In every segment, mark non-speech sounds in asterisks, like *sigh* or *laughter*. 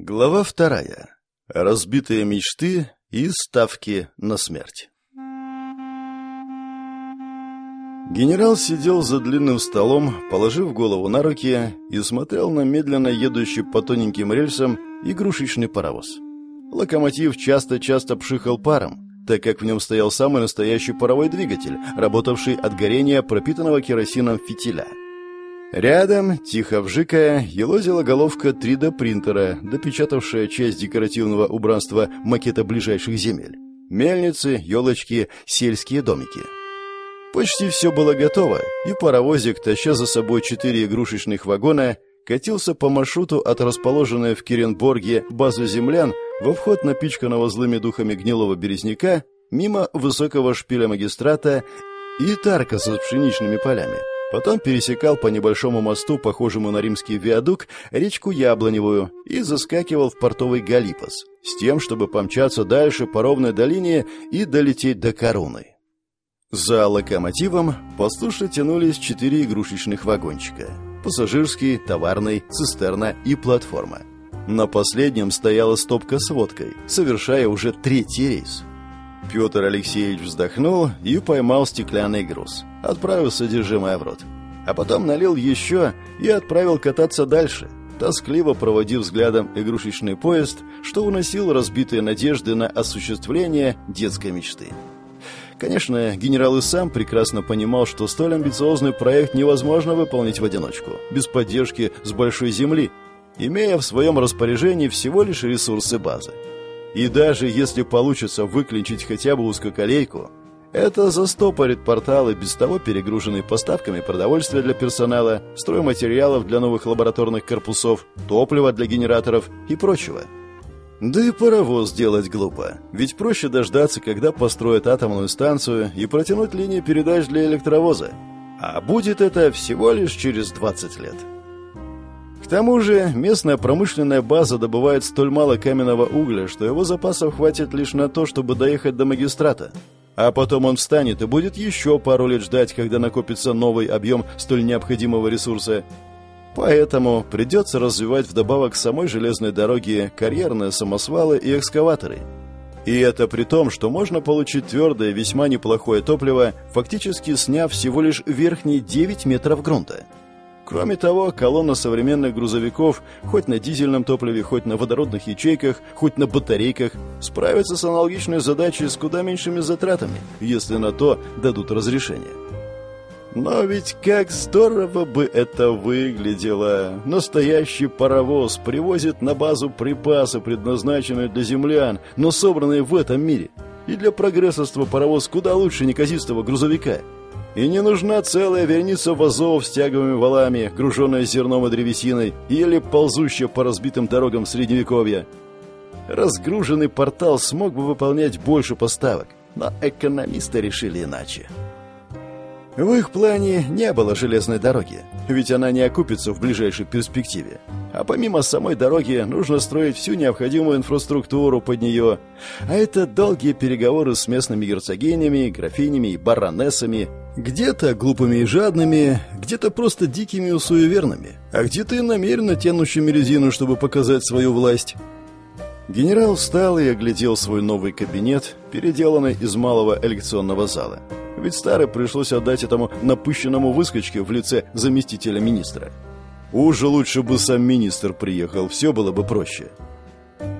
Глава вторая. Разбитые мечты и ставки на смерть. Генерал сидел за длинным столом, положив голову на руки и смотрел на медленно едущий по тоненьким рельсам игрушечный паровоз. Локомотив часто-часто пшихал паром, так как в нем стоял самый настоящий паровой двигатель, работавший от горения пропитанного керосином фитиля – Рядом, тихо вжикая, елозила головка 3D-принтера, допечатавшая часть декоративного убранства макета ближайших земель. Мельницы, елочки, сельские домики. Почти все было готово, и паровозик, таща за собой четыре игрушечных вагона, катился по маршруту от расположенной в Киренборге базы землян во вход напичканного злыми духами гнилого березняка мимо высокого шпиля магистрата и тарка с пшеничными полями. Потом пересекал по небольшому мосту, похожему на римский виадук, речку Яблоневую и заскакивал в портовый Галипос, с тем, чтобы помчаться дальше по ровной долине и долететь до Коруны. За локомотивом послушно тянулись четыре игрушечных вагончика. Пассажирский, товарный, цистерна и платформа. На последнем стояла стопка с водкой, совершая уже третий рейс. Петр Алексеевич вздохнул и поймал стеклянный груз. Отправил содержимое в рот. А потом налил еще и отправил кататься дальше, тоскливо проводив взглядом игрушечный поезд, что уносил разбитые надежды на осуществление детской мечты. Конечно, генерал и сам прекрасно понимал, что столь амбициозный проект невозможно выполнить в одиночку, без поддержки с большой земли, имея в своем распоряжении всего лишь ресурсы базы. И даже если получится выключить хотя бы узкоколейку, это застопорит порталы, без того перегруженные поставками продовольствия для персонала, стройматериалов для новых лабораторных корпусов, топлива для генераторов и прочего. Да и паровоз делать глупо, ведь проще дождаться, когда построят атомную станцию и протянуть линии передач для электровоза. А будет это всего лишь через 20 лет. Тому же местная промышленная база добывает столь мало каменного угля, что его запасов хватит лишь на то, чтобы доехать до магистрата. А потом он встанет и будет еще пару лет ждать, когда накопится новый объем столь необходимого ресурса. Поэтому придется развивать вдобавок самой железной дороге карьерные самосвалы и экскаваторы. И это при том, что можно получить твердое, весьма неплохое топливо, фактически сняв всего лишь верхние 9 метров грунта. Кроме того, колонна современных грузовиков, хоть на дизельном топливе, хоть на водородных ячейках, хоть на батарейках, справится с аналогичной задачей с куда меньшими затратами, если на то дадут разрешение. Но ведь как здорово бы это выглядело! Настоящий паровоз привозит на базу припасы, предназначенные для землян, но собранные в этом мире. И для прогрессорства паровоз куда лучше неказистого грузовика – и не нужна целая верница вазов с тяговыми валами, груженная зерном и древесиной, или ползущая по разбитым дорогам Средневековья. Разгруженный портал смог бы выполнять больше поставок, но экономисты решили иначе. В их плане не было железной дороги, ведь она не окупится в ближайшей перспективе. А помимо самой дороги, нужно строить всю необходимую инфраструктуру под нее. А это долгие переговоры с местными герцогинями, графинями и баронессами, где-то глупыми и жадными, где-то просто дикими и суеверными, а где-то и намеренно тянущими резину, чтобы показать свою власть. Генерал встал и оглядел свой новый кабинет, переделанный из малого элекционного зала. Ведь старый пришлось отдать этому напыщенному выскочке в лице заместителя министра. Уже лучше бы сам министр приехал, все было бы проще.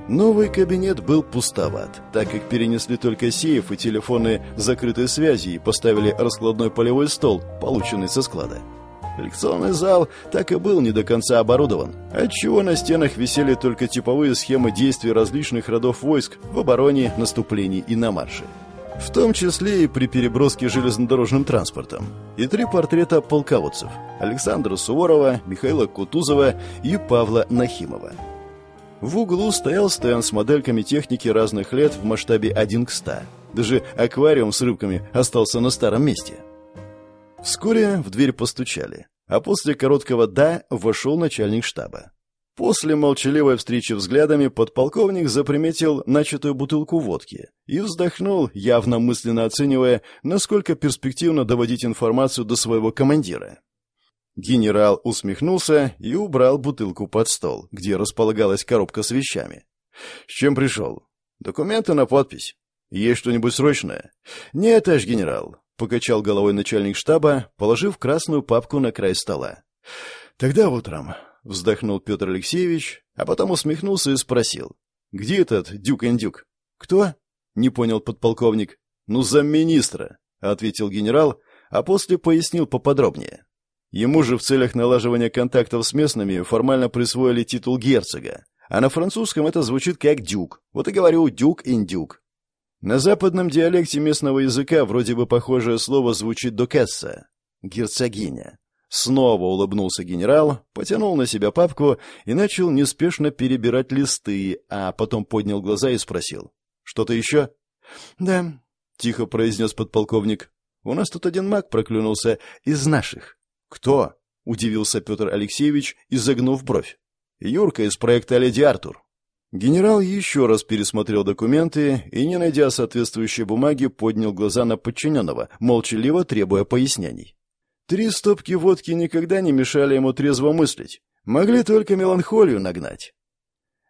Новый кабинет был пустоват, так как перенесли только сейф и телефоны закрытой связи и поставили раскладной полевой стол, полученный со склада. Лекционный зал так и был не до конца оборудован, отчего на стенах висели только типовые схемы действий различных родов войск в обороне, наступлении и на марше. В том числе и при переброске железнодорожным транспортом, и три портрета полководцев – Александра Суворова, Михаила Кутузова и Павла Нахимова. В углу стоял стенд с модельками техники разных лет в масштабе 1 к 100. Даже аквариум с рыбками остался на старом месте. Вскоре в дверь постучали, а после короткого «да» вошел начальник штаба. После молчаливой встречи взглядами подполковник заприметил начатую бутылку водки и вздохнул, явно мысленно оценивая, насколько перспективно доводить информацию до своего командира. Генерал усмехнулся и убрал бутылку под стол, где располагалась коробка с вещами. «С чем пришел?» «Документы на подпись. Есть что-нибудь срочное?» «Нет, аж генерал», — покачал головой начальник штаба, положив красную папку на край стола. «Тогда утром», — вздохнул Петр Алексеевич, а потом усмехнулся и спросил. «Где этот дюк-эндюк?» «Кто?» — не понял подполковник. «Ну, замминистра», — ответил генерал, а после пояснил поподробнее. Ему же в целях налаживания контактов с местными формально присвоили титул герцога, а на французском это звучит как «дюк». Вот и говорю «дюк-индюк». На западном диалекте местного языка вроде бы похожее слово звучит «докесса» — «герцогиня». Снова улыбнулся генерал, потянул на себя папку и начал неспешно перебирать листы, а потом поднял глаза и спросил. «Что-то еще?» «Да», — тихо произнес подполковник. «У нас тут один маг проклюнулся из наших». «Кто?» — удивился Петр Алексеевич, изогнув бровь. «Юрка из проекта «Леди Артур». Генерал еще раз пересмотрел документы и, не найдя соответствующей бумаги, поднял глаза на подчиненного, молчаливо требуя пояснений. Три стопки водки никогда не мешали ему трезво мыслить, могли только меланхолию нагнать.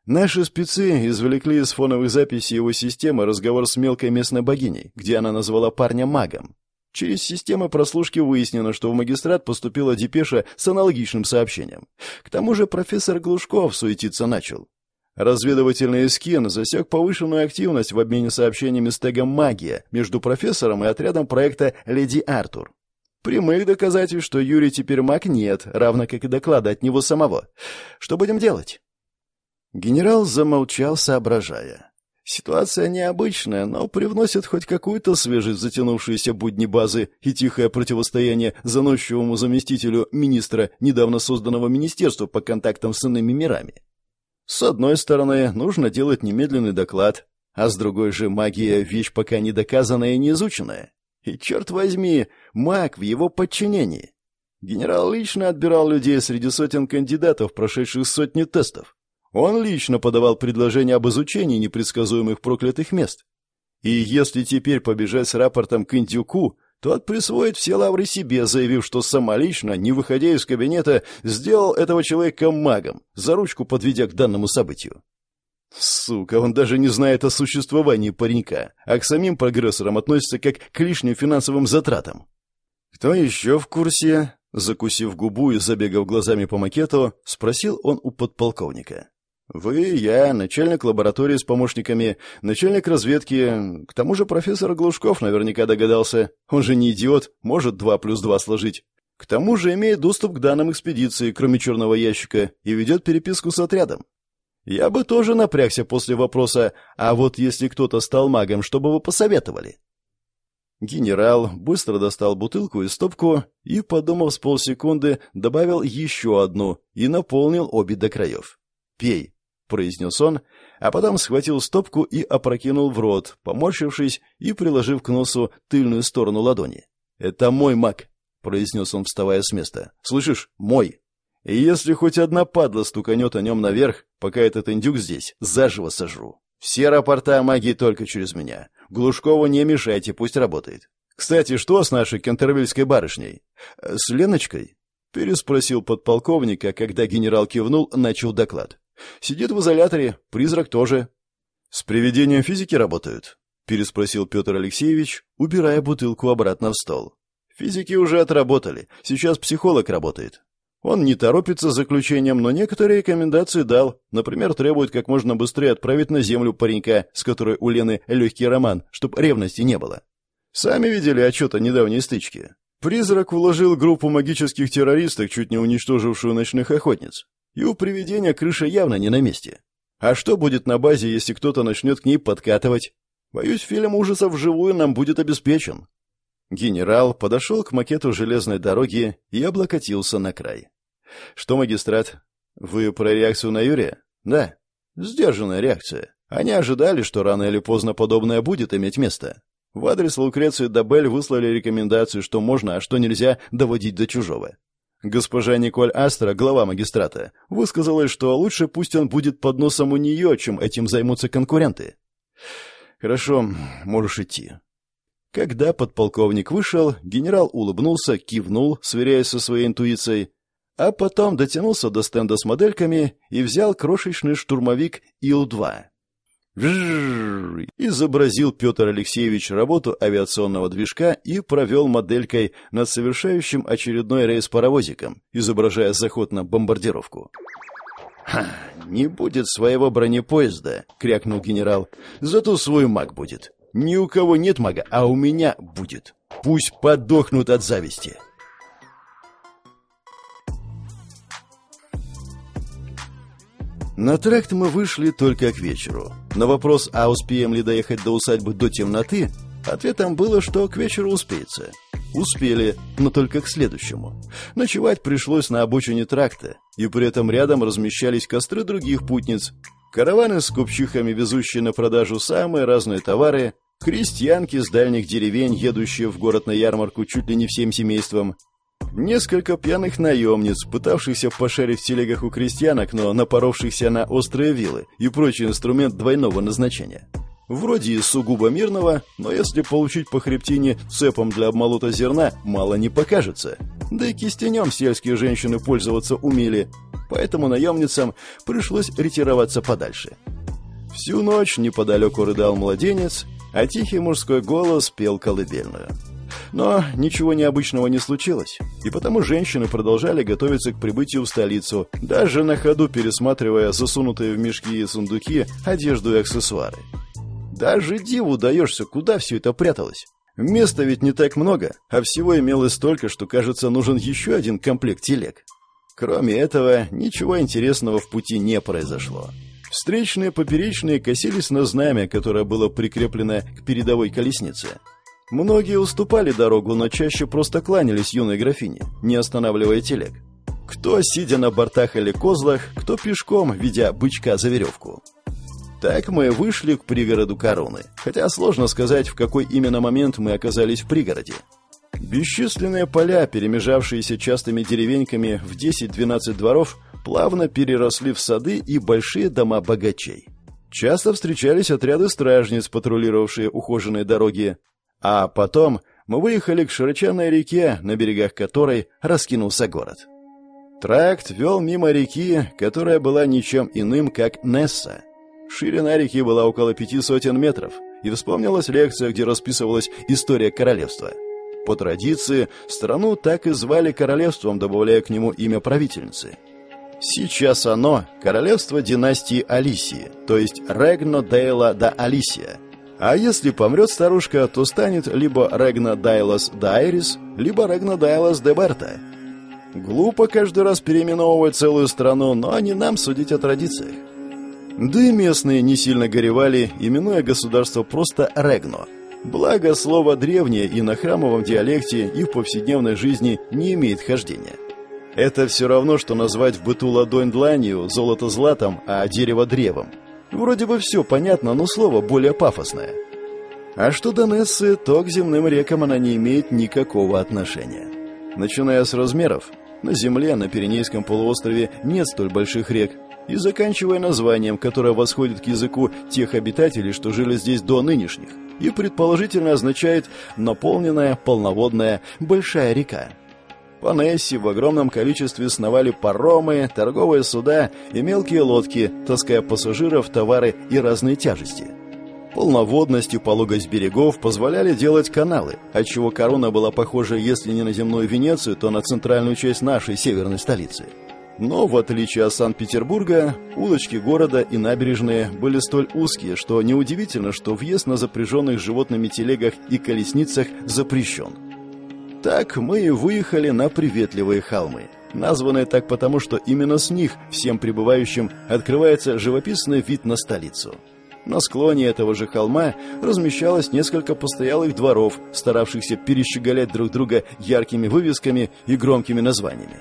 Наши спецы извлекли из фоновых записей его системы разговор с мелкой местной богиней, где она назвала парня магом. Через системы прослушки выяснено, что в магистрат поступила депеша с аналогичным сообщением. К тому же профессор Глушков суетиться начал. Разведывательный скин засек повышенную активность в обмене сообщениями с тегом «Магия» между профессором и отрядом проекта «Леди Артур». Прямых доказательств, что Юрий теперь маг, нет, равно как и доклада от него самого. Что будем делать? Генерал замолчал, соображая. Ситуация необычная, но привносит хоть какую-то свежесть затянувшиеся будни базы и тихое противостояние заносчивому заместителю министра недавно созданного министерства по контактам с иными мирами. С одной стороны, нужно делать немедленный доклад, а с другой же магия — вещь пока не доказанная и не изученная. И, черт возьми, маг в его подчинении. Генерал лично отбирал людей среди сотен кандидатов, прошедших сотни тестов. Он лично подавал предложение об изучении непредсказуемых проклятых мест. И если теперь побежать с рапортом к Индюку, тот присвоит все лавры себе, заявив, что самолично, не выходя из кабинета, сделал этого человека магом, за ручку подведя к данному событию. Сука, он даже не знает о существовании паренька, а к самим прогрессорам относится как к лишним финансовым затратам. Кто еще в курсе? Закусив губу и забегав глазами по макету, спросил он у подполковника. Вы, я, начальник лаборатории с помощниками, начальник разведки. К тому же профессор Глушков наверняка догадался. Он же не идиот, может два плюс два сложить. К тому же имеет доступ к данным экспедиции, кроме черного ящика, и ведет переписку с отрядом. Я бы тоже напрягся после вопроса, а вот если кто-то стал магом, что бы вы посоветовали? Генерал быстро достал бутылку и стопку и, подумав с полсекунды, добавил еще одну и наполнил обе до краев. «Пей», — произнес он, а потом схватил стопку и опрокинул в рот, поморщившись и приложив к носу тыльную сторону ладони. «Это мой маг», — произнес он, вставая с места. «Слышишь? Мой. И если хоть одна падла стуканет о нем наверх, пока этот индюк здесь, заживо сожру. Все рапорта о магии только через меня. Глушкову не мешайте, пусть работает. Кстати, что с нашей кентервильской барышней? С Леночкой?» Переспросил подполковника, когда генерал кивнул, начал доклад. Сидит в изоляторе, призрак тоже. С привидением физики работают? Переспросил Петр Алексеевич, убирая бутылку обратно в стол. Физики уже отработали, сейчас психолог работает. Он не торопится с заключением, но некоторые рекомендации дал. Например, требует как можно быстрее отправить на землю паренька, с которой у Лены легкий роман, чтоб ревности не было. Сами видели отчет о недавней стычке. Призрак уложил группу магических террористов, чуть не уничтожившую ночных охотниц. И у привидения крыша явно не на месте. А что будет на базе, если кто-то начнет к ней подкатывать? Боюсь, фильм ужасов вживую нам будет обеспечен. Генерал подошел к макету железной дороги и облокотился на край. Что, магистрат, вы про реакцию на Юрия? Да. Сдержанная реакция. Они ожидали, что рано или поздно подобное будет иметь место. В адрес Лукреции Дабель выслали рекомендацию, что можно, а что нельзя доводить до чужого. Госпожа Николь Астра, глава магистрата, высказалась, что лучше пусть он будет под носом у нее, чем этим займутся конкуренты. Хорошо, можешь идти. Когда подполковник вышел, генерал улыбнулся, кивнул, сверяясь со своей интуицией, а потом дотянулся до стенда с модельками и взял крошечный штурмовик Ил-2. Изобразил Петр Алексеевич работу авиационного движка и провел моделькой над совершающим очередной рейс паровозиком, изображая заход на бомбардировку. «Ха, не будет своего бронепоезда», — крякнул генерал. «Зато свой маг будет. Ни у кого нет мага, а у меня будет. Пусть подохнут от зависти». На тракт мы вышли только к вечеру. На вопрос, а успеем ли доехать до усадьбы до темноты, ответом было, что к вечеру успеется. Успели, но только к следующему. Ночевать пришлось на обочине тракта, и при этом рядом размещались костры других путниц, караваны с купчихами, везущие на продажу самые разные товары, крестьянки с дальних деревень, едущие в город на ярмарку чуть ли не всем семейством, Несколько пьяных наемниц, пытавшихся пошарить в телегах у крестьянок, но напоровшихся на острые вилы и прочий инструмент двойного назначения. Вроде и сугубо мирного, но если получить по хребтине цепом для обмолота зерна, мало не покажется. Да и кистенем сельские женщины пользоваться умели, поэтому наемницам пришлось ретироваться подальше. Всю ночь неподалеку рыдал младенец, а тихий мужской голос пел колыбельную. Но ничего необычного не случилось, и потому женщины продолжали готовиться к прибытию в столицу, даже на ходу пересматривая засунутые в мешки и сундуки одежду и аксессуары. Даже диву даешься, куда все это пряталось. Места ведь не так много, а всего имелось столько, что, кажется, нужен еще один комплект телег. Кроме этого, ничего интересного в пути не произошло. Встречные поперечные косились на знамя, которое было прикреплено к передовой колеснице. Многие уступали дорогу, но чаще просто кланялись юной графине, не останавливая телег. Кто сидя на бортах или козлах, кто пешком, ведя бычка за веревку. Так мы вышли к пригороду Короны, хотя сложно сказать, в какой именно момент мы оказались в пригороде. Бесчисленные поля, перемежавшиеся частыми деревеньками в 10-12 дворов, плавно переросли в сады и большие дома богачей. Часто встречались отряды стражниц, патрулировавшие ухоженные дороги, а потом мы выехали к широченной реке, на берегах которой раскинулся город. Тракт вел мимо реки, которая была ничем иным, как Несса. Ширина реки была около пяти сотен метров, и вспомнилась лекция, где расписывалась история королевства. По традиции, страну так и звали королевством, добавляя к нему имя правительницы. Сейчас оно – королевство династии Алисии, то есть Регно Дейла да Алисия – а если помрет старушка, то станет либо Регна Дайлас Дайрис, либо Регна Дайлас де Берта. Глупо каждый раз переименовывать целую страну, но не нам судить о традициях. Да и местные не сильно горевали, именуя государство просто Регно. Благо, слово древнее и на храмовом диалекте, и в повседневной жизни не имеет хождения. Это все равно, что назвать в быту ладонь дланью, золото златом, а дерево древом. Вроде бы все понятно, но слово более пафосное. А что до Нессы, то к земным рекам она не имеет никакого отношения. Начиная с размеров, на Земле, на Пиренейском полуострове нет столь больших рек, и заканчивая названием, которое восходит к языку тех обитателей, что жили здесь до нынешних, и предположительно означает «наполненная, полноводная, большая река». По Нессе в огромном количестве сновали паромы, торговые суда и мелкие лодки, таская пассажиров, товары и разные тяжести. Полноводность и пологость берегов позволяли делать каналы, отчего корона была похожа, если не на земную Венецию, то на центральную часть нашей северной столицы. Но, в отличие от Санкт-Петербурга, улочки города и набережные были столь узкие, что неудивительно, что въезд на запряженных животными телегах и колесницах запрещен – так мы и выехали на приветливые холмы, названные так потому, что именно с них всем прибывающим открывается живописный вид на столицу. На склоне этого же холма размещалось несколько постоялых дворов, старавшихся перещеголять друг друга яркими вывесками и громкими названиями.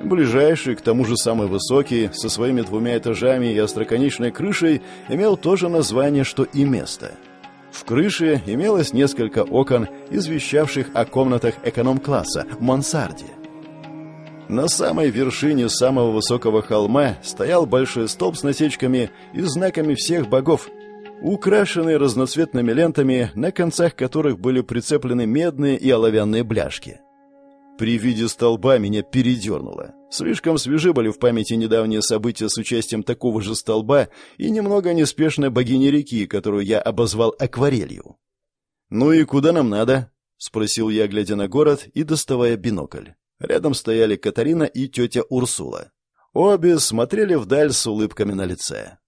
Ближайший, к тому же самый высокий, со своими двумя этажами и остроконечной крышей, имел то же название, что и место – в крыше имелось несколько окон, извещавших о комнатах эконом-класса, мансарде. На самой вершине самого высокого холма стоял большой столб с насечками и знаками всех богов, украшенный разноцветными лентами, на концах которых были прицеплены медные и оловянные бляшки. При виде столба меня передернуло. Слишком свежи были в памяти недавние события с участием такого же столба и немного неспешной богини реки, которую я обозвал акварелью. «Ну и куда нам надо?» — спросил я, глядя на город и доставая бинокль. Рядом стояли Катарина и тетя Урсула. Обе смотрели вдаль с улыбками на лице.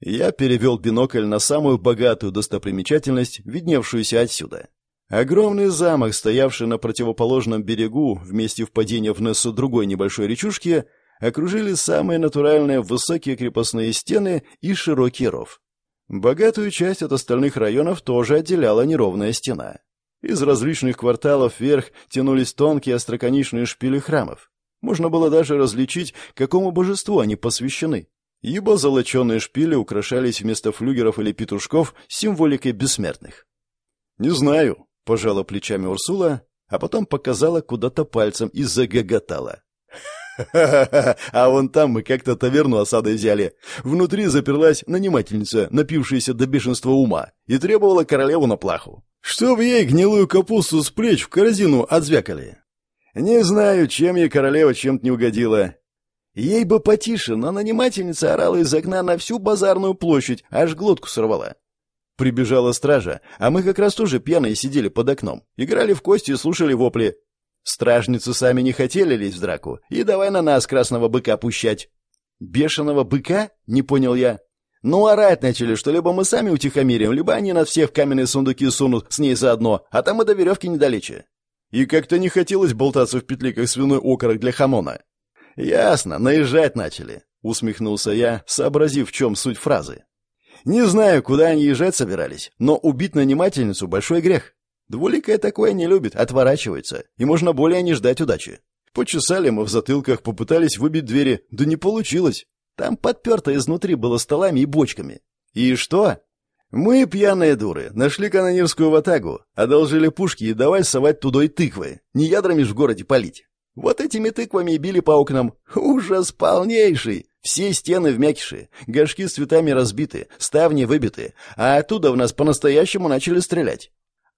Я перевел бинокль на самую богатую достопримечательность, видневшуюся отсюда. Огромный замок, стоявший на противоположном берегу, вместе впадения в Нессу другой небольшой речушки, окружили самые натуральные высокие крепостные стены и широкий ров. Богатую часть от остальных районов тоже отделяла неровная стена. Из различных кварталов вверх тянулись тонкие остроконечные шпили храмов. Можно было даже различить, какому божеству они посвящены. Ибо золоченые шпили украшались вместо флюгеров или петушков символикой бессмертных. «Не знаю», — пожала плечами Урсула, а потом показала куда-то пальцем и загоготала. «Ха-ха-ха! *laughs* А вон там мы как-то таверну осадой взяли. Внутри заперлась нанимательница, напившаяся до бешенства ума, и требовала королеву на плаху. Чтоб ей гнилую капусту с плеч в корзину отзвякали. Не знаю, чем ей королева чем-то не угодила. Ей бы потише, но нанимательница орала из окна на всю базарную площадь, аж глотку сорвала. Прибежала стража, а мы как раз тоже пьяные сидели под окном, играли в кости и слушали вопли. Стражницы сами не хотели лезть в драку, и давай на нас красного быка пущать. Бешеного быка? Не понял я. Ну, орать начали, что либо мы сами утихомирим, либо они нас всех в каменные сундуки сунут с ней заодно, а там и до веревки недалече. И как-то не хотелось болтаться в петле, свиной окорок для хамона. Ясно, наезжать начали, усмехнулся я, сообразив, в чем суть фразы. Не знаю, куда они езжать собирались, но убить нанимательницу — большой грех. Двуликая такое не любит, отворачивается, и можно более не ждать удачи. Почесали мы в затылках, попытались выбить двери, да не получилось. Там подперто изнутри было столами и бочками. И что? Мы, пьяные дуры, нашли канонирскую ватагу, одолжили пушки и давай совать тудой тыквы, не ядрами ж в городе палить. Вот этими тыквами и били по окнам. Ужас полнейший! Все стены в мякиши, горшки с цветами разбиты, ставни выбиты, а оттуда в нас по-настоящему начали стрелять.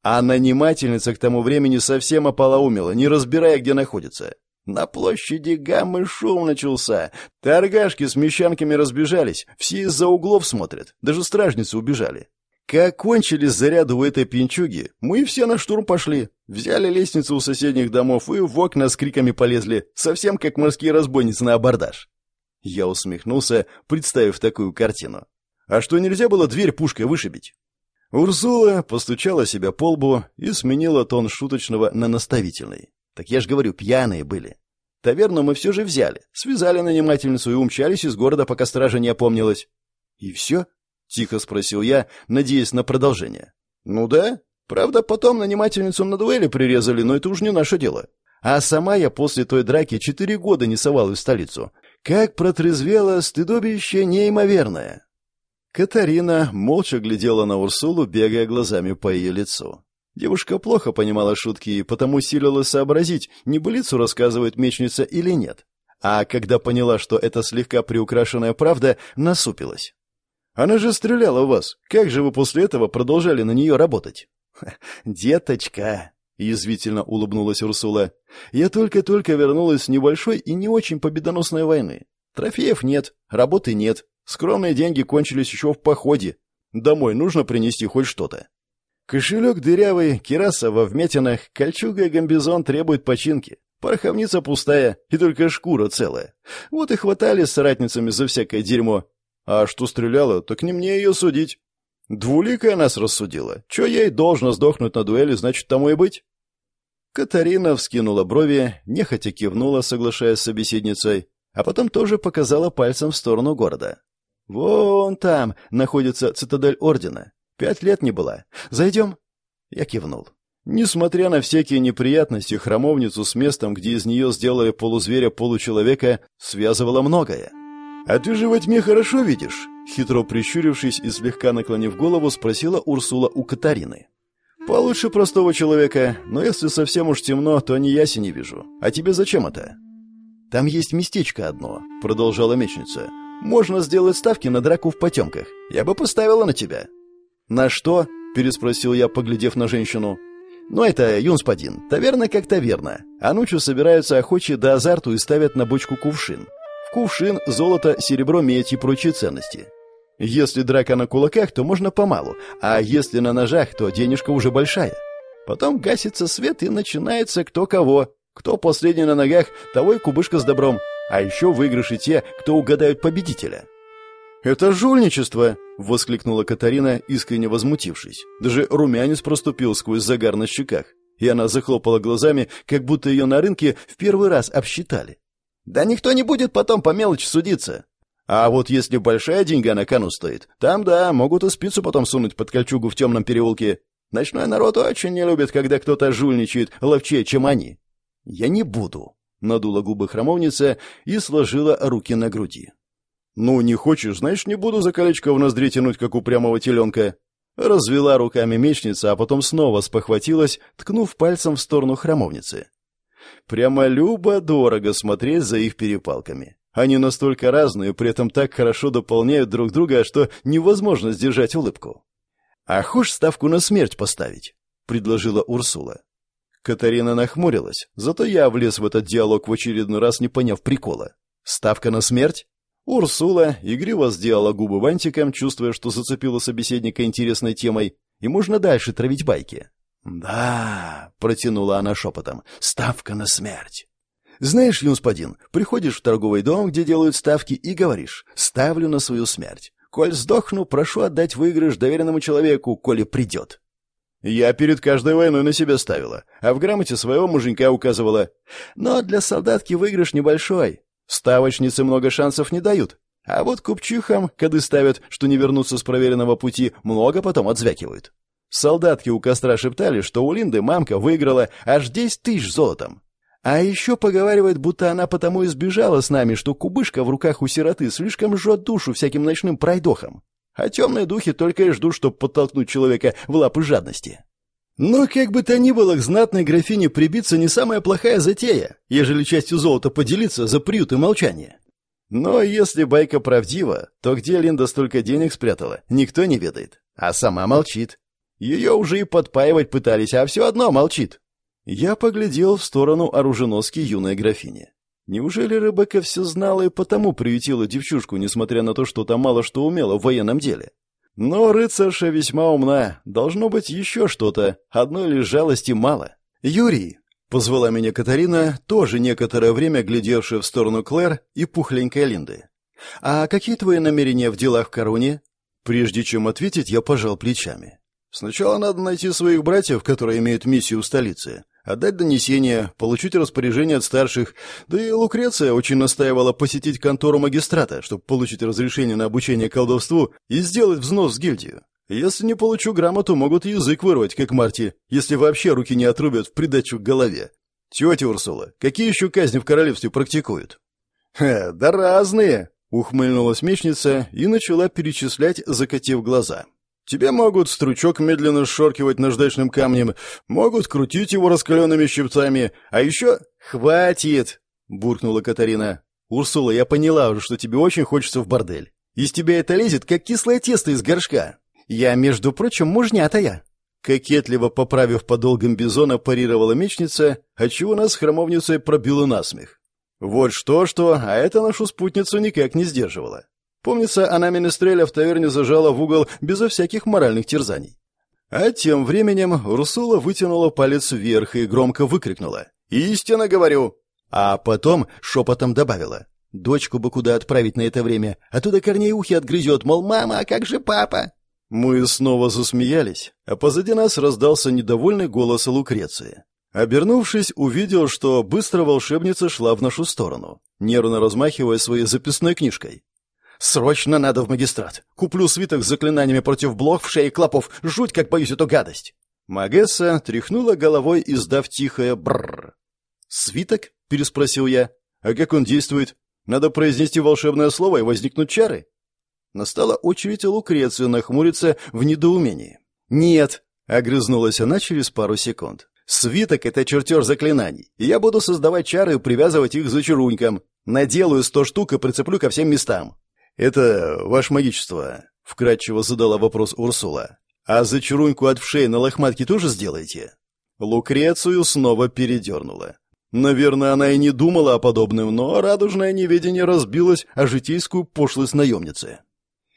А нанимательница к тому времени совсем ополоумела, не разбирая, где находится. На площади гаммы шум начался. Торгашки с мещанками разбежались, все из-за углов смотрят, даже стражницы убежали. Как кончились заряды у этой пинчуги, мы все на штурм пошли. Взяли лестницу у соседних домов и в окна с криками полезли, совсем как морские разбойницы на абордаж. Я усмехнулся, представив такую картину. А что, нельзя было дверь пушкой вышибить? Урсула постучала себя по лбу и сменила тон шуточного на наставительный. Так я ж говорю, пьяные были. Таверну мы все же взяли, связали нанимательницу и умчались из города, пока стража не опомнилась. И все? Тихо спросил я, надеясь на продолжение. Ну да. Правда, потом нанимательницу на дуэли прирезали, но это уж не наше дело. А сама я после той драки четыре года не совалась в столицу. Как протрезвела, стыдобище неимоверное. Катарина молча глядела на Урсулу, бегая глазами по ее лицу. Девушка плохо понимала шутки и потому силилась сообразить, небылицу рассказывает мечница или нет. А когда поняла, что это слегка приукрашенная правда, насупилась. «Она же стреляла в вас. Как же вы после этого продолжали на нее работать?» «Деточка», — язвительно улыбнулась Урсула, — «я только-только вернулась с небольшой и не очень победоносной войны. Трофеев нет, работы нет, Скромные деньги кончились еще в походе. Домой нужно принести хоть что-то. Кошелек дырявый, кираса во вмятинах, кольчуга и гамбизон требуют починки. Пороховница пустая, и только шкура целая. Вот и хватали с соратницами за всякое дерьмо. А что стреляла, так не мне ее судить. Двуликая нас рассудила. Че ей должно сдохнуть на дуэли, значит, тому и быть. Катарина вскинула брови, нехотя кивнула, соглашаясь с собеседницей, а потом тоже показала пальцем в сторону города. «Вон там находится цитадель Ордена. Пять лет не была. Зайдем?» Я кивнул. Несмотря на всякие неприятности, храмовницу с местом, где из нее сделали полузверя-получеловека, связывало многое. «А ты же во тьме хорошо видишь?» Хитро прищурившись и слегка наклонив голову, спросила Урсула у Катарины. «Получше простого человека, но если совсем уж темно, то ни яси не вижу. А тебе зачем это?» «Там есть местечко одно», — продолжала мечница. Можно сделать ставки на драку в потемках. Я бы поставила на тебя». «На что?» — переспросил я, поглядев на женщину. «Ну это, юнспадин, таверна как таверна. А ночью собираются охочие до азарту и ставят на бочку кувшин. В кувшин золото, серебро, медь и прочие ценности. Если драка на кулаках, то можно помалу, а если на ножах, то денежка уже большая. Потом гасится свет и начинается кто кого. Кто последний на ногах, того и кубышка с добром. А еще выигрыши те, кто угадают победителя». «Это жульничество!» — воскликнула Катарина, искренне возмутившись. Даже румянец проступил сквозь загар на щеках, и она захлопала глазами, как будто ее на рынке в первый раз обсчитали. «Да никто не будет потом по мелочи судиться!» А вот если большая деньга на кону стоит, там, да, могут и спицу потом сунуть под кольчугу в темном переулке. Ночной народ очень не любит, когда кто-то жульничает ловчее, чем они. «Я не буду», — надула губы храмовница и сложила руки на груди. «Ну, не хочешь, знаешь, не буду за колечко в ноздри тянуть, как упрямого теленка». Развела руками мечница, а потом снова спохватилась, ткнув пальцем в сторону храмовницы. Прямо любо-дорого смотреть за их перепалками. Они настолько разные, при этом так хорошо дополняют друг друга, что невозможно сдержать улыбку. «А хошь ставку на смерть поставить?» — предложила Урсула. Катарина нахмурилась, зато я влез в этот диалог в очередной раз, не поняв прикола. «Ставка на смерть?» Урсула игриво сделала губы бантиком, чувствуя, что зацепила собеседника интересной темой, и можно дальше травить байки. «Да», — протянула она шепотом, — «ставка на смерть». «Знаешь, юнспадин, приходишь в торговый дом, где делают ставки, и говоришь, ставлю на свою смерть. Коль сдохну, прошу отдать выигрыш доверенному человеку, коли придет». Я перед каждой войной на себя ставила, а в грамоте своего муженька указывала. Но для солдатки выигрыш небольшой. Ставочницы много шансов не дают. А вот купчихам, когда ставят, что не вернутся с проверенного пути, много потом отзвякивают. Солдатки у костра шептали, что у Линды мамка выиграла аж 10 тысяч золотом. А еще поговаривают, будто она потому и сбежала с нами, что кубышка в руках у сироты слишком жжет душу всяким ночным пройдохам. А темные духи только и ждут, чтобы подтолкнуть человека в лапы жадности. Но как бы то ни было, к знатной графине прибиться не самая плохая затея, ежели частью золота поделиться за приют и молчание. Но если байка правдива, то где Линда столько денег спрятала, никто не ведает. А сама молчит. Ее уже и подпаивать пытались, а все одно молчит. Я поглядел в сторону оруженоски юной графини. Неужели Ребекка все знала и потому приютила девчушку, несмотря на то, что та мало что умела в военном деле? Но рыцарша весьма умна. Должно быть еще что-то. Одной лишь жалости мало. «Юрий!» — позвала меня Катарина, тоже некоторое время глядевшая в сторону Клэр и пухленькой Линды. «А какие твои намерения в делах в Короне?» Прежде чем ответить, я пожал плечами. «Сначала надо найти своих братьев, которые имеют миссию в столице отдать донесение, получить распоряжение от старших, да и Лукреция очень настаивала посетить контору магистрата, чтобы получить разрешение на обучение колдовству и сделать взнос в гильдию. Если не получу грамоту, могут язык вырвать, как Марти, если вообще руки не отрубят в придачу к голове. Тетя Урсула, какие еще казни в королевстве практикуют? «Ха, да разные!» — ухмыльнулась мечница и начала перечислять, закатив глаза. Тебе могут стручок медленно шоркивать наждачным камнем, могут крутить его раскаленными щипцами, а еще... «Хватит!» — буркнула Катарина. «Урсула, я поняла уже, что тебе очень хочется в бордель. Из тебя это лезет, как кислое тесто из горшка. Я, между прочим, мужнятая». Кокетливо поправив по долгам бизона, парировала мечница, отчего нас храмовницей пробила насмех. Вот что-что, а это нашу спутницу никак не сдерживало. Помнится, она Менестреля в таверне зажала в угол безо всяких моральных терзаний. А тем временем Русула вытянула палец вверх и громко выкрикнула. «Истинно говорю!» А потом шепотом добавила. «Дочку бы куда отправить на это время, а туда корней ухи отгрызет, мол, мама, а как же папа?» Мы снова засмеялись, а позади нас раздался недовольный голос Лукреции. Обернувшись, увидел, что быстро волшебница шла в нашу сторону, нервно размахивая своей записной книжкой. Срочно надо в магистрат. Куплю свиток с заклинаниями против блох в шее клопов. Жуть, как боюсь эту гадость. Магесса тряхнула головой, издав тихое бррр. «Свиток?» — переспросил я. «А как он действует? Надо произнести волшебное слово и возникнут чары?» Настала очередь Лукреции нахмуриться в недоумении. «Нет», — огрызнулась она через пару секунд. «Свиток — это чертеж заклинаний, и я буду создавать чары и привязывать их за чарунькам. Наделаю сто штук и прицеплю ко всем местам. «Это ваше магичество», — вкратчиво задала вопрос Урсула. «А зачаруньку от вшей на лохматке тоже сделаете?» Лукрецию снова передернула. Наверное, она и не думала о подобном, но радужное неведение разбилось о житейскую пошлость наемницы.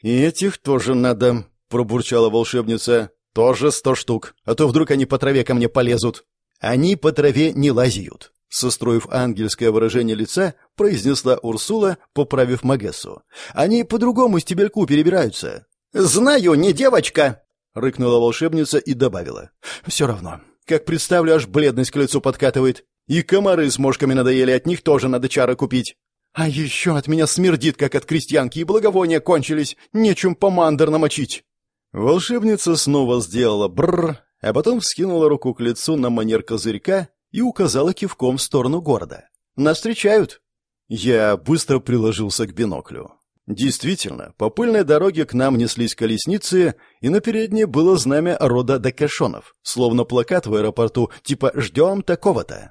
«И этих тоже надо», — пробурчала волшебница. «Тоже сто штук, а то вдруг они по траве ко мне полезут». «Они по траве не лазят», — состроив ангельское выражение лица, произнесла Урсула, поправив Магессу. «Они по-другому стебельку перебираются». «Знаю, не девочка!» — рыкнула волшебница и добавила. «Все равно. Как представлю, аж бледность к лицу подкатывает. И комары с мошками надоели, от них тоже надо чары купить. А еще от меня смердит, как от крестьянки, и благовония кончились. Нечем помандр намочить». Волшебница снова сделала бррр, а потом вскинула руку к лицу на манер козырька и указала кивком в сторону города. «Нас встречают!» Я быстро приложился к биноклю. Действительно, по пыльной дороге к нам неслись колесницы, и на передней было знамя рода Дакашонов, словно плакат в аэропорту, типа «Ждем такого-то».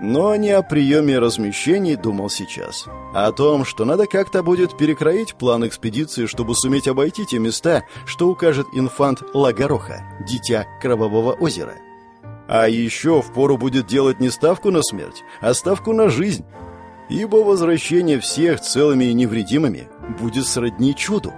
Но не о приеме размещений думал сейчас, а о том, что надо как-то будет перекроить план экспедиции, чтобы суметь обойти те места, что укажет инфант Лагороха, дитя Кровавого озера. А еще впору будет делать не ставку на смерть, а ставку на жизнь, ибо возвращение всех целыми и невредимыми будет сродни чуду.